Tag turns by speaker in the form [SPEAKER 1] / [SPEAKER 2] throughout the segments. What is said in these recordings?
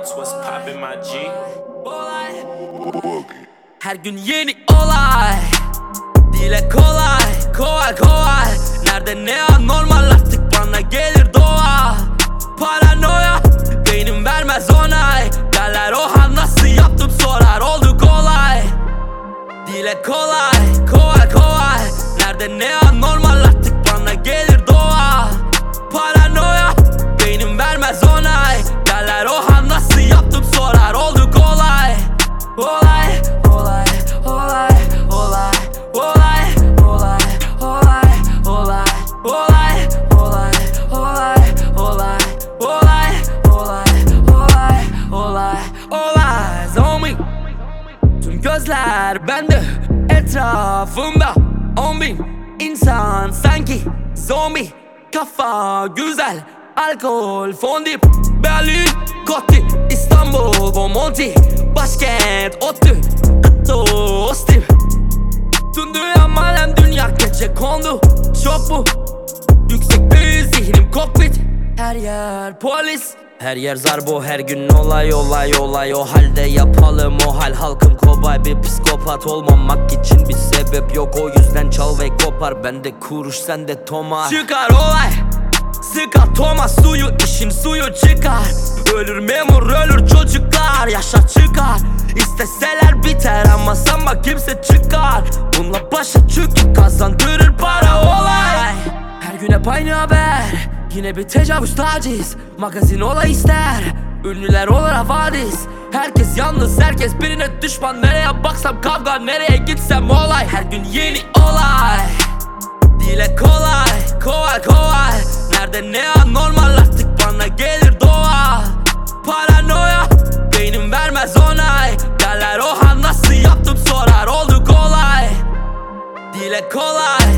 [SPEAKER 1] Naci
[SPEAKER 2] Olay Her gün yeni olay. Dile kolay Kolay kolay. Nerede ne anormal artık bana gelir doğa. Paranoya Beynim vermez onay. Derler oha nasıl yaptım? Sorar oldu kolay. Dile kolay Kolay kolay. Nerede ne anormal gözler bende Etrafımda on bin insan. Sanki Zombi Kafa güzel Alkol fondip. Berlin Kotti İstanbul Bomonti Başkent Ottu Atto Ostim. Tüm dünya malem dünya gece kondu. Çok bu. Yüksekte zihnim kokpit. Her yer polis. Her yer zarbo her gün olay olay olay. O halde yapalım o hal halkım kobay. Bir psikopat olmamak için bir sebep yok. O yüzden çal ve kopar. Bende kuruş sende tomar Çıkar olay Sıkar Thomas. Suyu işin suyu çıkar. Ölür memur ölür çocuklar. Yaşa çıkar. İsteseler biter ama sanma kimse çıkar. Bununla başa çünkü kazandırır para olay. Her gün hep aynı haber. Yine bir tecavüz taciz. Magazin olay ister. Ünlüler olur havadis. Herkes yalnız herkes birine düşman. Nereye baksam kavga nereye gitsem olay. Her gün yeni olay. Dile kolay, kolay kolay. Nerede ne anormal artık bana gelir doğa. Paranoya, beynim vermez onay. Derler oha nasıl yaptım? sorar. Oldu kolay. Dile kolay.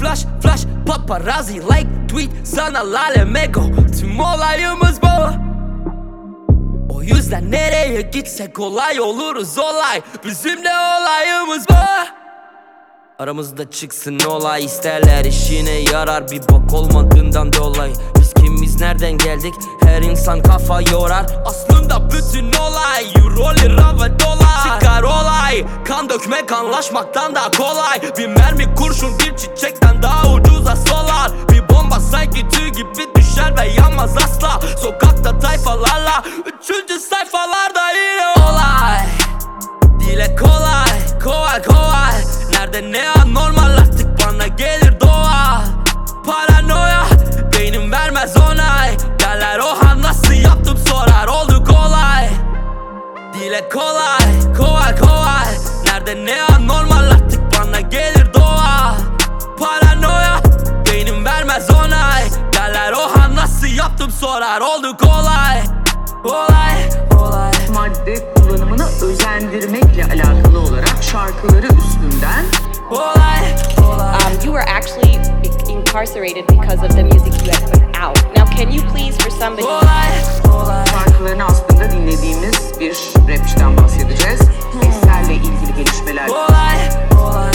[SPEAKER 2] Flash, flash, paparazzi, like, tweet, sana lale mego Tüm olayımız bu o yüzden nereye gitsek kolay oluruz olay Bizim de olayımız bu Aramızda çıksın olay isterler işine yarar. Bir bok olmadığından dolayı Biz kimiz nereden geldik? Her insan kafa yorar. Aslında bütün olay Euro Kan dökmek anlaşmaktan daha kolay. Bir mermi kurşun bir çiçekten daha ucuza solar. Bir bomba sanki tüy gibi düşer ve yanmaz asla. Sokakta tayfalarla Üçüncü sayfalarda yine olay. Dile kolay, kolay kolay. Nerede ne anormal artık bana gelir. Bende ne anormal artık bana e gelir doğa Paranoya Beynim vermez onay Derler oha nasıl yaptım sorar oldu kolay Olay Olay
[SPEAKER 3] Madde kullanımını özendirmekle alakalı olarak şarkıları üstünden.
[SPEAKER 2] Olay Olay
[SPEAKER 4] um, You were actually incarcerated because of the music you had put out. Now can you please for somebody Olay
[SPEAKER 2] Olay
[SPEAKER 3] Şarkılarını aslında dinlediğimiz bir rapçiden bahsedeceğiz. Hmm. Olaylarla ilgili gelişmeler.
[SPEAKER 2] Olay, olay.